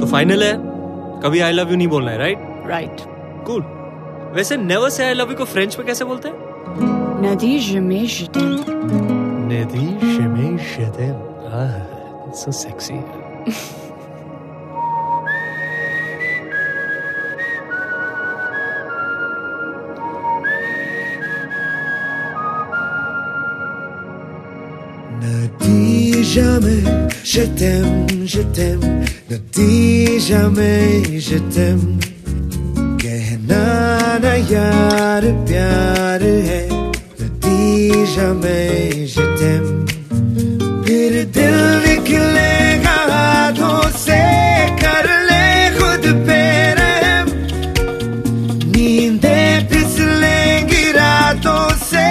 तो फाइनल है। कभी आई लव यू नहीं बोलना है राइट राइट कूल वैसे नेवर से आई लव यू को फ्रेंच में कैसे बोलते हैं? नदी जमे जते नेदी शमे शदेम आह so sexy Ne dis jamais je t'aime, je t'aime. Ne dis jamais je t'aime. कहना न यार प्यार है न दी jamais je t'aime. फिर दिल निकलेगा हाथों से कर ले खुद पे रहम नींदे फिसलेंगी रातों से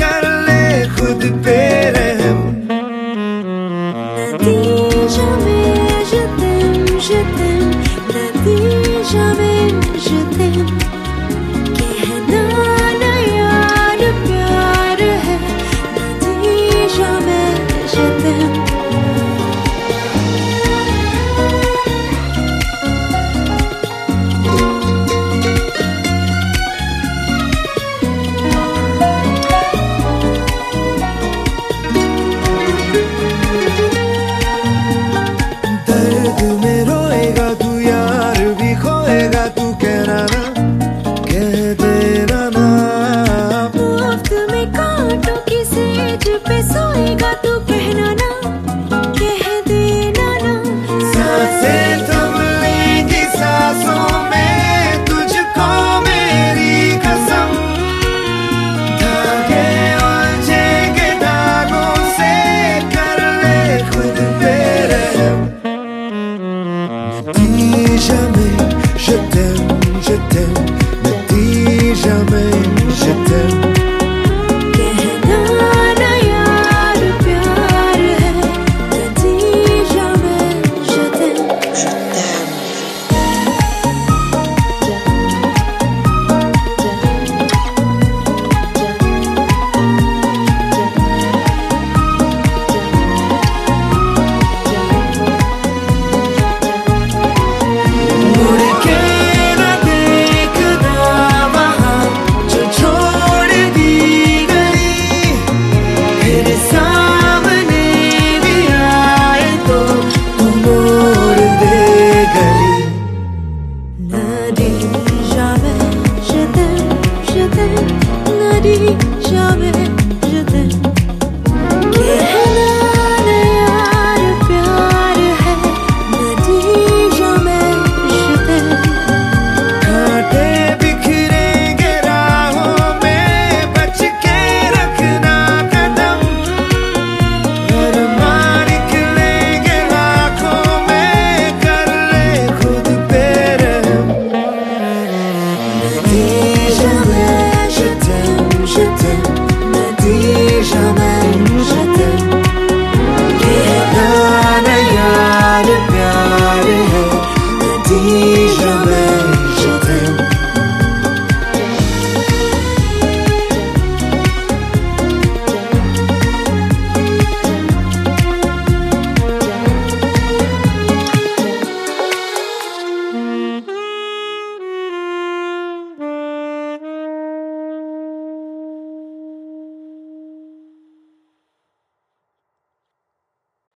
कर ले खुद पे je t'aime. Ne dis jamais je t'aime. कहना न प्यार है. Ne dis jamais je t'aime. jamais je t'aime